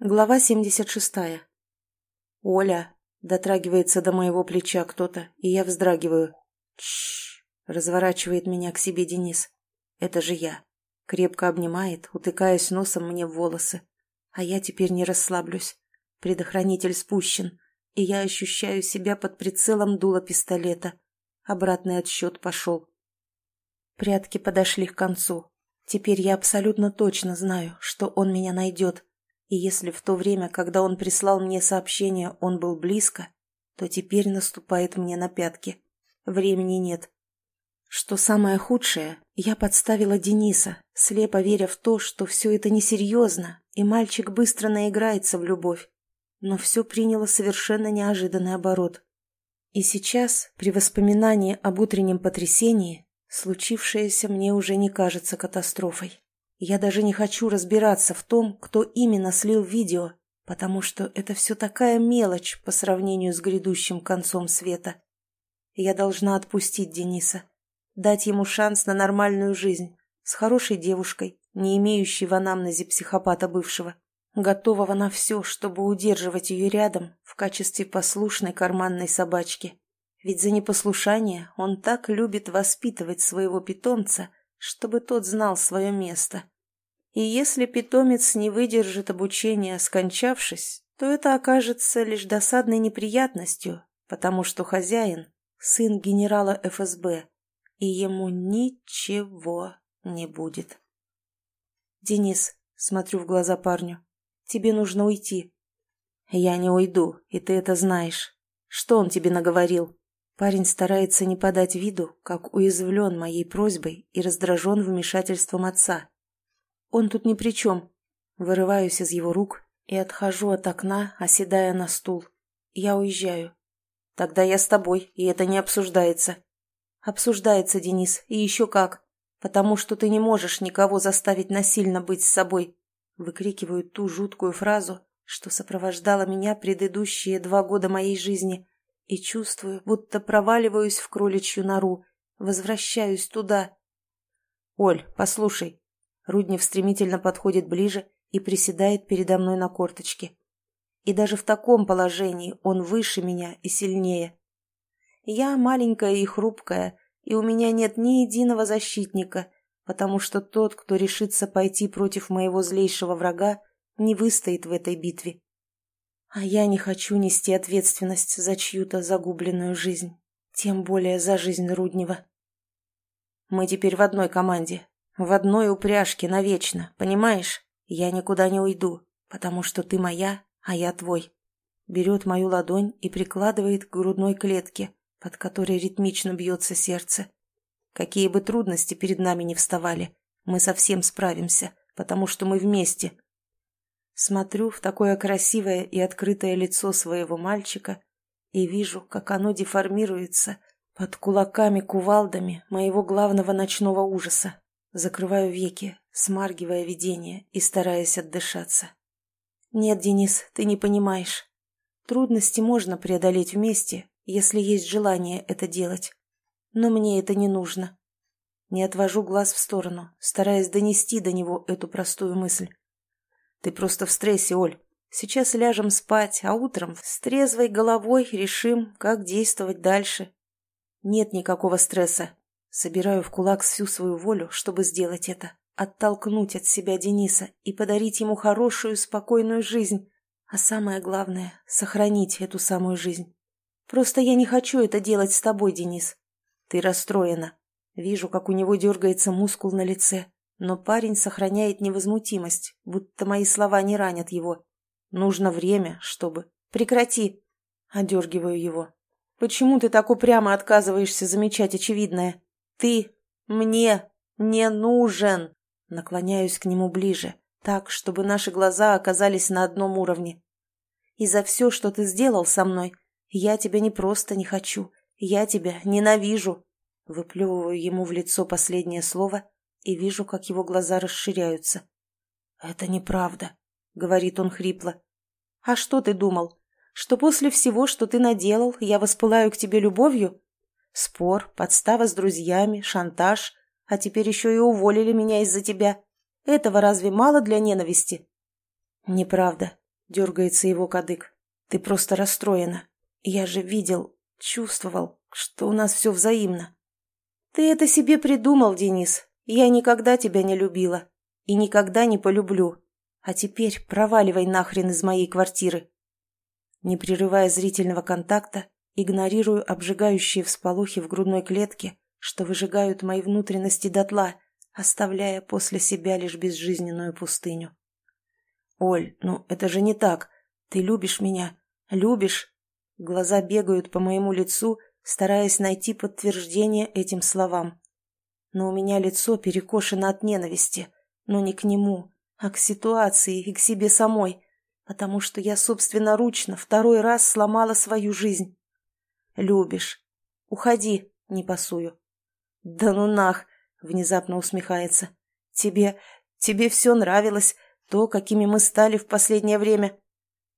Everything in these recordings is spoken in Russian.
Глава 76. «Оля!» – дотрагивается до моего плеча кто-то, и я вздрагиваю. «Тш!» – разворачивает меня к себе Денис. «Это же я!» Крепко обнимает, утыкаясь носом мне в волосы. А я теперь не расслаблюсь. Предохранитель спущен, и я ощущаю себя под прицелом дула пистолета. Обратный отсчет пошел. Прятки подошли к концу. Теперь я абсолютно точно знаю, что он меня найдет и если в то время, когда он прислал мне сообщение, он был близко, то теперь наступает мне на пятки. Времени нет. Что самое худшее, я подставила Дениса, слепо веря в то, что все это несерьезно, и мальчик быстро наиграется в любовь. Но все приняло совершенно неожиданный оборот. И сейчас, при воспоминании об утреннем потрясении, случившееся мне уже не кажется катастрофой. Я даже не хочу разбираться в том, кто именно слил видео, потому что это все такая мелочь по сравнению с грядущим концом света. Я должна отпустить Дениса, дать ему шанс на нормальную жизнь, с хорошей девушкой, не имеющей в анамнезе психопата бывшего, готового на все, чтобы удерживать ее рядом в качестве послушной карманной собачки. Ведь за непослушание он так любит воспитывать своего питомца, чтобы тот знал свое место. И если питомец не выдержит обучения, скончавшись, то это окажется лишь досадной неприятностью, потому что хозяин – сын генерала ФСБ, и ему ничего не будет. «Денис», – смотрю в глаза парню, – «тебе нужно уйти». «Я не уйду, и ты это знаешь. Что он тебе наговорил?» Парень старается не подать виду, как уязвлен моей просьбой и раздражен вмешательством отца. Он тут ни при чем. Вырываюсь из его рук и отхожу от окна, оседая на стул. Я уезжаю. Тогда я с тобой, и это не обсуждается. Обсуждается, Денис, и еще как. Потому что ты не можешь никого заставить насильно быть с собой. Выкрикиваю ту жуткую фразу, что сопровождала меня предыдущие два года моей жизни – и чувствую, будто проваливаюсь в кроличью нору, возвращаюсь туда. «Оль, послушай». Руднев стремительно подходит ближе и приседает передо мной на корточке. И даже в таком положении он выше меня и сильнее. Я маленькая и хрупкая, и у меня нет ни единого защитника, потому что тот, кто решится пойти против моего злейшего врага, не выстоит в этой битве. А я не хочу нести ответственность за чью-то загубленную жизнь, тем более за жизнь Руднева. Мы теперь в одной команде, в одной упряжке навечно, понимаешь? Я никуда не уйду, потому что ты моя, а я твой. Берет мою ладонь и прикладывает к грудной клетке, под которой ритмично бьется сердце. Какие бы трудности перед нами ни вставали, мы совсем справимся, потому что мы вместе, Смотрю в такое красивое и открытое лицо своего мальчика и вижу, как оно деформируется под кулаками-кувалдами моего главного ночного ужаса. Закрываю веки, смаргивая видение и стараясь отдышаться. Нет, Денис, ты не понимаешь. Трудности можно преодолеть вместе, если есть желание это делать. Но мне это не нужно. Не отвожу глаз в сторону, стараясь донести до него эту простую мысль. Ты просто в стрессе, Оль. Сейчас ляжем спать, а утром с трезвой головой решим, как действовать дальше. Нет никакого стресса. Собираю в кулак всю свою волю, чтобы сделать это. Оттолкнуть от себя Дениса и подарить ему хорошую, спокойную жизнь. А самое главное — сохранить эту самую жизнь. Просто я не хочу это делать с тобой, Денис. Ты расстроена. Вижу, как у него дергается мускул на лице. Но парень сохраняет невозмутимость, будто мои слова не ранят его. Нужно время, чтобы... Прекрати! Одергиваю его. Почему ты так упрямо отказываешься замечать очевидное? Ты мне не нужен! Наклоняюсь к нему ближе, так, чтобы наши глаза оказались на одном уровне. И за все, что ты сделал со мной, я тебя не просто не хочу, я тебя ненавижу. Выплевываю ему в лицо последнее слово и вижу, как его глаза расширяются. «Это неправда», — говорит он хрипло. «А что ты думал? Что после всего, что ты наделал, я воспылаю к тебе любовью? Спор, подстава с друзьями, шантаж, а теперь еще и уволили меня из-за тебя. Этого разве мало для ненависти?» «Неправда. — дергается его кадык. «Ты просто расстроена. Я же видел, чувствовал, что у нас все взаимно». «Ты это себе придумал, Денис. Я никогда тебя не любила. И никогда не полюблю. А теперь проваливай нахрен из моей квартиры». Не прерывая зрительного контакта, игнорирую обжигающие всполохи в грудной клетке, что выжигают мои внутренности дотла, оставляя после себя лишь безжизненную пустыню. «Оль, ну это же не так. Ты любишь меня. Любишь?» Глаза бегают по моему лицу, стараясь найти подтверждение этим словам. Но у меня лицо перекошено от ненависти, но не к нему, а к ситуации и к себе самой, потому что я собственноручно второй раз сломала свою жизнь. «Любишь. Уходи», — не пасую. «Да ну нах!» — внезапно усмехается. «Тебе... тебе все нравилось, то, какими мы стали в последнее время.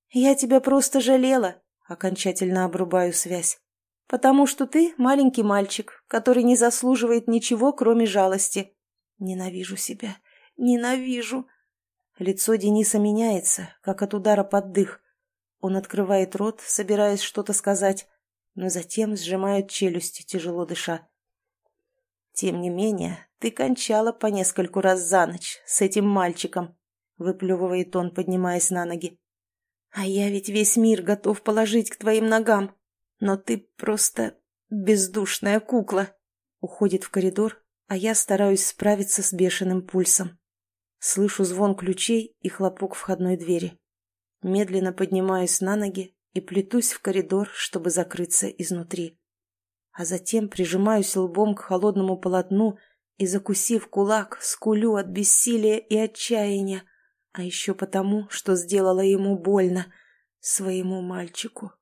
Я тебя просто жалела, окончательно обрубаю связь. Потому что ты маленький мальчик, который не заслуживает ничего, кроме жалости. Ненавижу себя. Ненавижу. Лицо Дениса меняется, как от удара под дых. Он открывает рот, собираясь что-то сказать, но затем сжимает челюсти, тяжело дыша. Тем не менее, ты кончала по нескольку раз за ночь с этим мальчиком выплевывает он, поднимаясь на ноги. «А я ведь весь мир готов положить к твоим ногам, но ты просто бездушная кукла!» Уходит в коридор, а я стараюсь справиться с бешеным пульсом. Слышу звон ключей и хлопок входной двери. Медленно поднимаюсь на ноги и плетусь в коридор, чтобы закрыться изнутри. А затем прижимаюсь лбом к холодному полотну и, закусив кулак, скулю от бессилия и отчаяния, а еще потому, что сделала ему больно, своему мальчику.